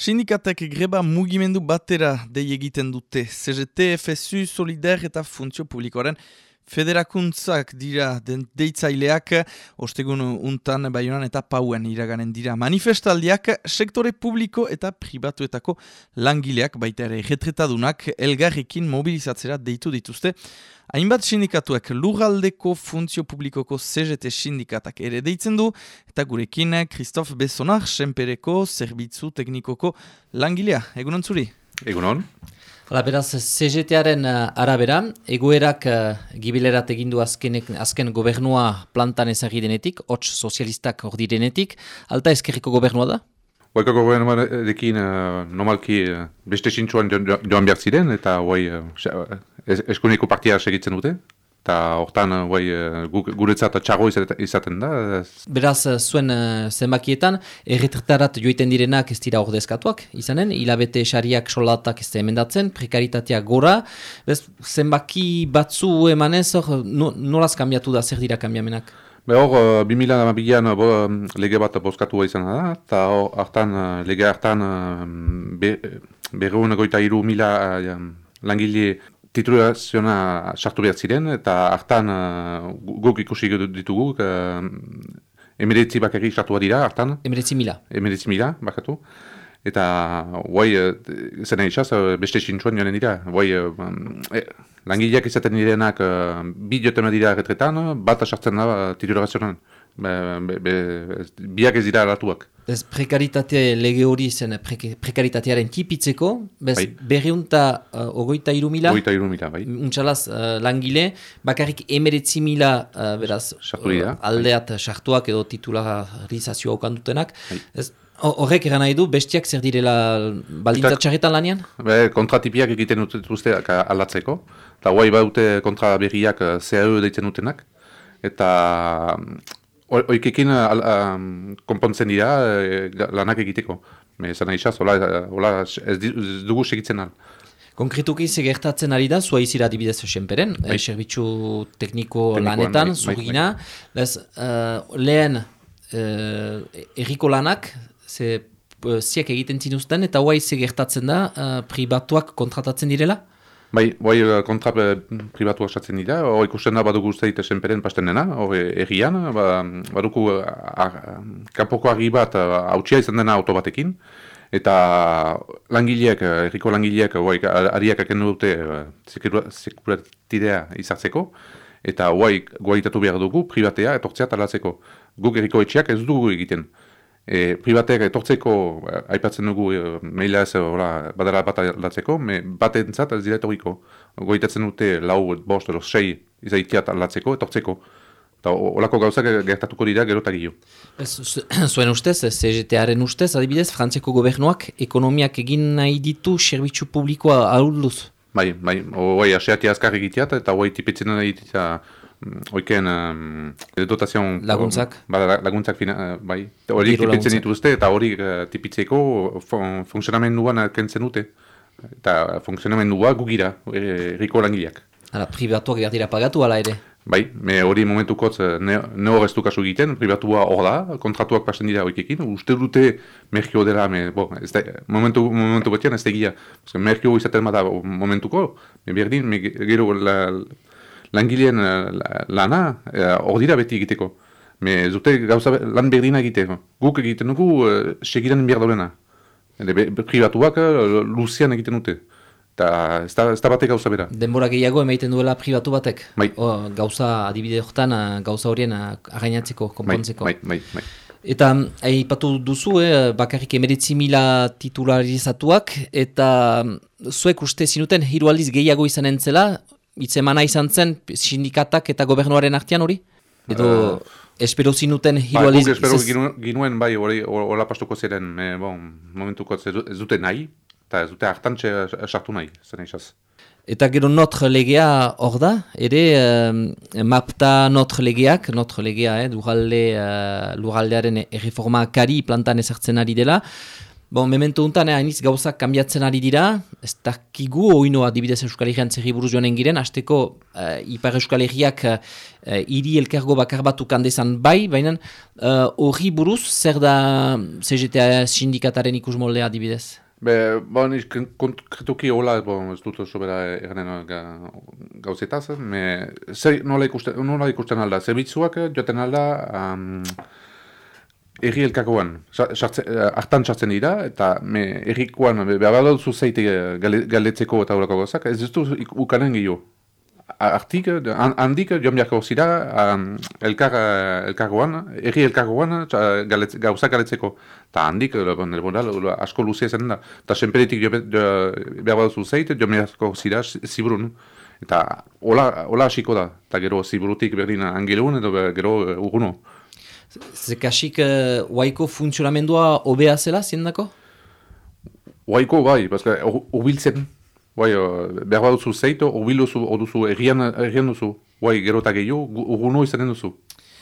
Sindikatek greba mugimendu batera dei egiten dute. CGT, FSU, Solidar eta Funtzio Publikoaren federakuntzak dira deitzaileak ostegun untan baionan eta pauen iraganen dira. Manifestaldiak sektore publiko eta pribatuetako langileak baita ere retretadunak elgarrekin mobilizatzera deitu dituzte. Hainbat sindikatuak lugaldeko funtzio publikoko CGT sindikatak ere deitzen du eta gurekin Christophe Besonar, senpereko zerbitzu teknikoko langilea. Egunon zuri? Egunon. Hala, beraz, CGT-aren uh, arabera, egoerak uh, gibilerat egindu azkenek, azken gobernua plantan ezagri denetik, hots sozialistak hor denetik, alta ezkerriko gobernua da? Huaiko gobernuarekin uh, normalki uh, beste sintzuan joan behar ziren, eta huai uh, eskuneko partia segitzen dute, eta hortan bai, guretzat txago izaten da. Beraz, eh, zuen zenbakietan, erretretarat joiten direnak ez dira ordezkatuak, izanen, hilabete esariak solatak ez da emendatzen, prekaritatea gora, bez, zenbaki batzu emanez, hor, nolaz kambiatu da, zer dira kambiamenak? Be hor, 2000 bo, lege bat bozkatu izan da, eta hartan, lege hartan be, berreun goita iru mila langile titulaziona sartu behar ziren, eta hartan uh, guk ikusi ditugu, uh, emeretzi bakarri sartu dira hartan. Emeretzi mila. Emeretzi mila, bakatu. Eta, guai, uh, zena isaz, uh, beste sintzuan joan dira. Guai, uh, eh, langileak izaten direnak uh, bi jotema dira retretan, bat sartzen da titulazionan. Be, be, biak ez dira alatuak. Ez prekaritate lege hori zen prekaritatearen tipitzeko, bez bai. berriunta uh, ogoita irumila, ogoita irumila, bai. untxalaz uh, langile, bakarrik emeretzi mila uh, beraz, uh, aldeat sartuak edo titularizazioa okandutenak. Bai. Horrek eran nahi du, bestiak zer direla baldintzatxarretan lanian? Be, kontratipiak egiten dute aldatzeko, eta guai baute kontra berriak CAE deitzen dutenak, eta Oikekin um, konpontzen dira e, lanak egiteko. Zena isaz, hola, hola ez dugu segitzen al. Konkretuki gertatzen ari da, zua izira adibidez senperen, bai. e, servitzu tekniko lanetan, bai, zurgina. Bai, uh, lehen uh, erriko lanak, ze uh, ziak egiten zinuzten, eta hoa gertatzen da, uh, pribatuak kontratatzen direla? Bai, bai eh, kontra eh, pribatu asatzen dira, hori ikusten da badugu uste dite senperen pasten dena, hori errian, ba, badugu eh, kanpoko argi bat hautsia izan dena auto batekin, eta langileak, erriko langileak, bai, ariak akendu dute sekuratidea izartzeko, eta bai, guaitatu behar dugu privatea etortzea talatzeko. Guk erriko etxeak ez dugu egiten e, privatek etortzeko eh, aipatzen dugu e, maila ez badara bat aldatzeko, me bat entzat ez dira Goitatzen dute lau, bost, edo sei izaitiat aldatzeko, etortzeko. Eta olako gauzak gertatuko dira gero eta gio. Zuen ustez, CGT-aren ustez, adibidez, Frantziako gobernuak ekonomiak egin nahi ditu servitzu publikoa ahulduz? Bai, bai, oi, aseatia azkar egiteat, eta oi tipetzen nahi Oiken, um, dotazion... Laguntzak? Ba, laguntzak, fina, uh, bai. Hori tipitzen dituzte, eta hori uh, tipitzeko fun funtzionamenduan kentzen dute. Eta funtzionamendua gugira, erriko langileak. Hala, privatuak behar dira pagatu, ala ere? Bai, me hori momentukotz ne, ne horreztu kasu egiten, privatua hor da, kontratuak pasen dira horikekin, uste dute merkio dela, me, bo, ez da, momentu, momentu betian ez da egia. Merkio izaten bada momentuko, me berdin, me, gero la, langileen uh, lana eh, hor dira beti egiteko. Me zute gauza lan berdina egiteko. Guk egiten dugu uh, segiran behar daulena. Privatuak uh, luzian egiten dute. Eta ez da, batek gauza bera. Denbora gehiago emaiten duela privatu batek? Bai. O, gauza adibide horretan, gauza horien againatzeko, konpontzeko. Bai, bai, bai. Eta aipatu duzu, eh, bakarrik emeritzi mila titularizatuak, eta zuek uste zinuten hiru aldiz gehiago izan entzela, itzemana izan zen sindikatak eta gobernuaren artean hori? Edo uh, espero zinuten hirualiz... Ba, espero ginuen bai hori hola pastuko ziren e, bon, momentuko ez dute nahi, eta ez dute hartantxe esartu nahi, zen esaz. Eta gero notre legea hor da, ere mapta notre legeak, notre legea, eh, lurralde, uh, lurraldearen erreforma kari plantan ezartzen ari dela, Bon, memento untan, eh, hainiz gauzak kanbiatzen ari dira, ez dakigu oinoa dibidez Euskal Herrian zerri buruz joanen giren, azteko uh, Ipar Euskal Herriak uh, iri elkargo bakar batu kandezan bai, baina hori uh, buruz zer da CGTA sindikataren ikus moldea dibidez? Be, bon, iz, konkretuki hola, bon, ez dut sobera egenen ga, gauzetaz, me, zer, nola, ikusten, nola ikusten alda, zerbitzuak joten alda, um, erri elkakoan, eh, hartan sartzen dira, eta me, errikoan, behar duzu zeite galetzeko eta horako gozak, ez ez du ukanen gehiago. Artik, handik, joan biharko zira, elkar, elkargoan, erri elkargoan gauzak galetzeko. Eta handik, asko luzea zen da. Eta senperetik behar duzu zeite, joan biharko zira, ziburun. Eta hola hasiko da, eta gero ziburutik berdin angelun, edo gero urguno. Zekasik uh, waiko funtzionamendua obea zela, ziendako? Waiko bai, bazka, urbiltzen. Bai, behar bat duzu zeitu, urbil duzu, duzu, errian, errian duzu. Bai, gero eta gehiago, urguno izanen duzu.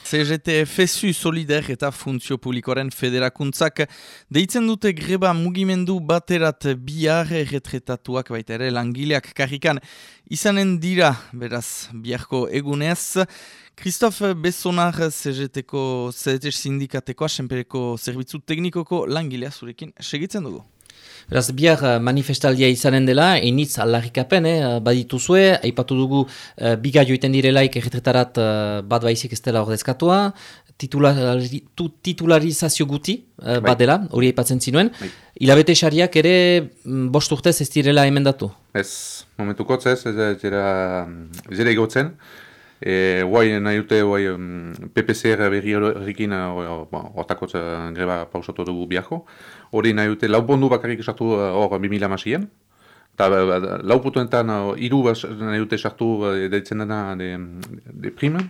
CGT FSU Solider eta Funtzio Publikoaren Federakuntzak deitzen dute greba mugimendu baterat bihar erretretatuak baita ere langileak karrikan izanen dira, beraz, biharko egunez. Christophe Bessonar CGT-ko, CGT sindikateko, asenpereko zerbitzu teknikoko langilea zurekin segitzen dugu. Beraz, bihar eh, manifestaldia izanen dela, enitz allarrikapen, eh, badituzue, aipatu dugu uh, biga joiten direlaik erretretarat uh, bat baizik ez dela ordezkatua, titulari, titularizazio guti uh, bat dela, hori aipatzen zinuen. Bai. Ilabete xariak ere mm, bost urtez ez direla emendatu? Ez, momentukotz ez, ez dira, ez dira egotzen. E, guai nahi dute guai um, PPCR berri horrekin hortakotz uh, greba pausatu dugu biako. Hori nahi dute lau bondu bakarrik esatu hor uh, 2000 amasien. Eta lau putuentan iru bas, nahi dute esatu uh, deitzen dena de, de prima.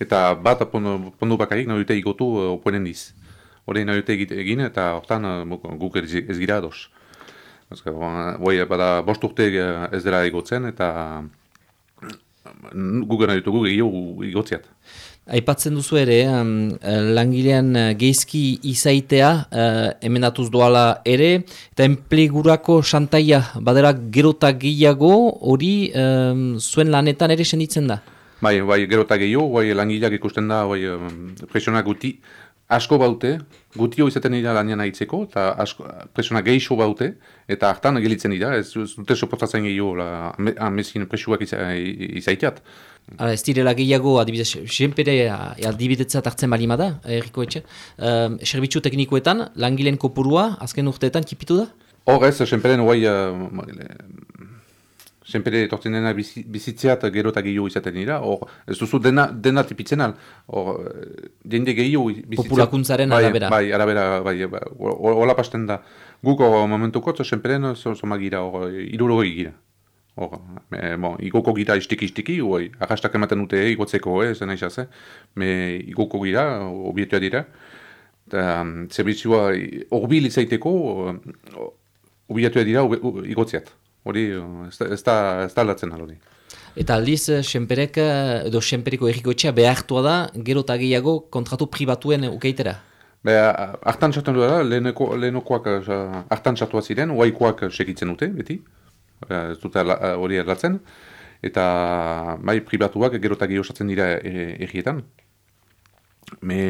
Eta bat pondu, pondu bakarrik nahi dute igotu opoenen diz. Hori nahi dute egin eta hortan guk ez, gira ados. Guai, bada bost urte ez dela igotzen eta gugena ditugu gehiago igotziat. Aipatzen duzu ere, um, langilean uh, geizki izaitea uh, emendatuz doala ere, eta enplegurako santaia badera gerota gehiago hori um, zuen lanetan ere senditzen da? Bai, bai, gerota gehiago, bai, langileak ikusten da, bai, presionak guti, asko baute, gutio izaten dira lanian aitzeko, eta asko, presiona gehiago baute, eta hartan gelitzen dira, ez dute soportatzen gehiago amezin presioak izaiteat. Hala, ez direla gehiago, adibidez, senpere adibidetzat hartzen bali da, erriko etxe. Um, Serbitzu teknikoetan, langileen kopurua, azken urteetan, kipitu da? Hor ez, senperen, guai, senpere etortzen dena bizitzeat gero eta gehiago izaten dira, hor, ez duzu dena, dena tipitzen al, hor, jende gehiago bizitzeat. Populakuntzaren bai, arabera. Bai, arabera, bai, bai hola pasten da. Guk hor momentuko, senperen, zoma gira, hor, irurogei gira. Hor, e, bon, igoko gira istiki-istiki, hoi, arrastak ematen dute igotzeko, eh, zen aizaz, eh? me igoko gira, obietua dira. Zerbitzua, horbil izaiteko, obietua dira, igotziat. Hori, ez da, ez da aldatzen hori. Eta aldiz, eh, senperek, eh, edo senperiko erriko etxea behartua da, gero eta gehiago kontratu pribatuen ukeitera? Be, hartan txaten duela, leheneko, lehenokoak eh, hartan txatua ziren, oaikoak segitzen dute, beti, ez dute hori aldatzen, eta bai pribatuak gero eta gehiago dira errietan. Me,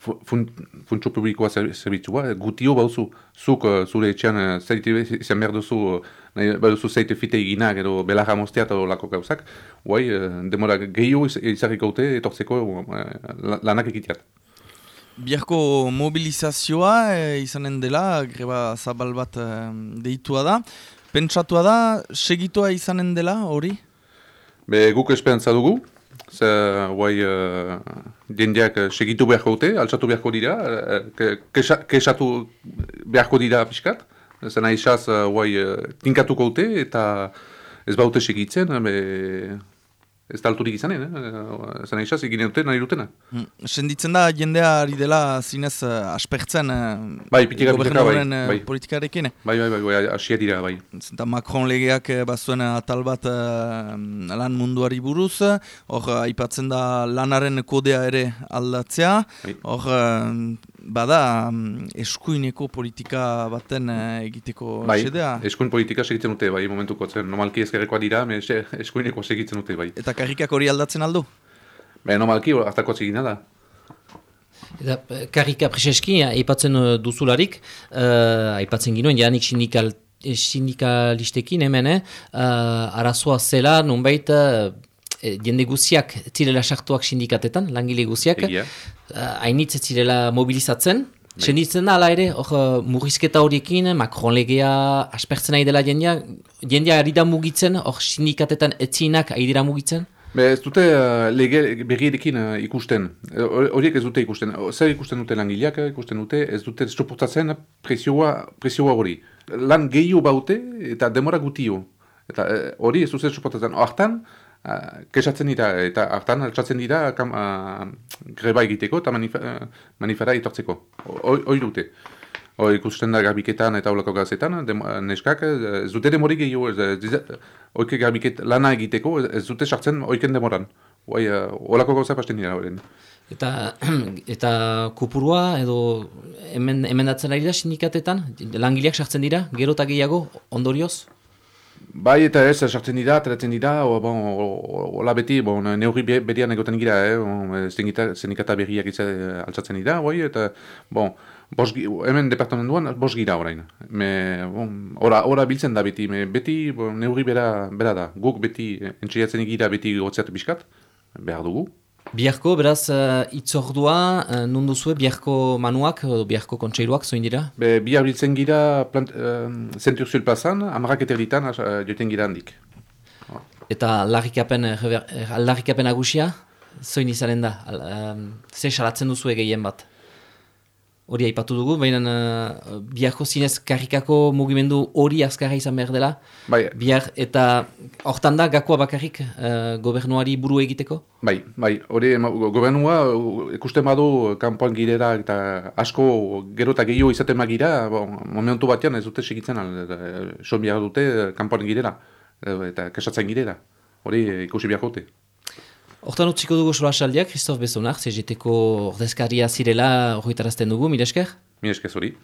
funtsio publikoa zerbitzua, gutio bauzu, zuk zure etxean zaiti izan behar duzu nahi, baduzu zeite fite eginak edo belarra moztea eta lako gauzak, guai, eh, demora gehiago izarriko haute etortzeko eh, lanak ekiteat. Biarko mobilizazioa e, izanen dela, greba zabal bat e, deitua da. Pentsatua da, segitoa izanen dela hori? Be, guk esperantza dugu. Ze, guai, uh, diendeak segitu beharko dute, altsatu beharko dira, kesatu beharko dira piskat. Zena isaz, uh, guai, uh, tinkatuko dute eta ez baute segitzen, be, ez da alturik izanen, eh? zena isaz, egine dute nahi dutena. Hmm. Senditzen da, jendea ari dela zinez uh, aspertzen uh, bai, pitika, pitika, bai, bai. politikarekin. Bai, bai, bai, bai, asia dira, bai. Zenta Macron legeak bazuen atal bat uh, lan munduari buruz, hor uh, aipatzen da lanaren kodea ere aldatzea, bai. hor... Uh, bada um, eskuineko politika baten uh, egiteko bai, sedea. eskuin politika segitzen dute, bai, momentuko zen. Normalki ezkerrekoa dira, eskuineko segitzen dute, bai. Eta karrikak hori aldatzen aldu? Bai, normalki hartako zegina da. Eta karrika preseski, aipatzen duzularik, uh, aipatzen ginoen, janik sindikal, sindikalistekin hemen, eh? uh, arazoa zela, nunbait, uh, jende guziak zirela sartuak sindikatetan, langile guziak, hainitz uh, zirela mobilizatzen, bai. Senditzen da, ala ere, hor, murrizketa horiekin, Macron legea aspertzen nahi dela jendea, jendea ari da mugitzen, hor sindikatetan etzinak ari dira mugitzen? Be, ez dute uh, lege berrierekin uh, ikusten, horiek ez dute ikusten, zer ikusten dute langileak ikusten dute, ez dute soportatzen presioa, presioa hori. Lan gehiu baute eta demora gutio. Eta hori ez dute soportatzen. Hortan, kesatzen dira eta hartan altzatzen dira kam, greba egiteko eta manifera itortzeko. Hori dute. Hoi ikusten da garbiketan eta holako gazetan, neskak ez dute demori gehiago, oike garbiket lana egiteko, ez dute sartzen oiken demoran. Hoi, holako gauza pasten dira horren. Eta, eta kupurua edo hemen, hemen datzen ari da sindikatetan, langileak sartzen dira, gero eta gehiago, ondorioz? Bai eta ez, sartzen dira, ateratzen dira, bon, hola beti, bon, neurri berian egoten gira, eh, bon, sindikata berriak izan altzatzen dira, bai, eta, bon, Bos, hemen departamentuan bos gira orain. Me, bon, ora, ora biltzen da beti, me, beti bon, neurri bera, bera da. Guk beti entxeriatzen gira beti gotzeatu biskat, behar dugu. Biarko, beraz, uh, itzordua, uh, nun duzue, biarko manuak, uh, biarko kontseiruak, zoin dira? Be, bihar biltzen gira zentur uh, zulpazan, amarak eterditan uh, joten gira handik. Eta larrikapen, larrikapen agusia, zoin izanen da? Uh, Zer salatzen duzue gehien bat? Hori aipatu dugu, baina uh, biharko zinez karrikako mugimendu hori azkarra izan behar dela. Bai. Bihar eta hortan da gakoa bakarrik uh, gobernuari buru egiteko? Bai, bai, hori gobernua ikusten badu kanpoan girera eta asko gero eta gehiago izaten magira, bon, momentu batean ez dute segitzen, son bihar dute kanpoan girera eta kesatzen girera. Hori ikusi biharko dute. Hortan utziko dugu sola saldiak, Christophe Besonar, CGT-ko ordezkaria zirela horretarazten dugu, mire esker? Mire esker zuri.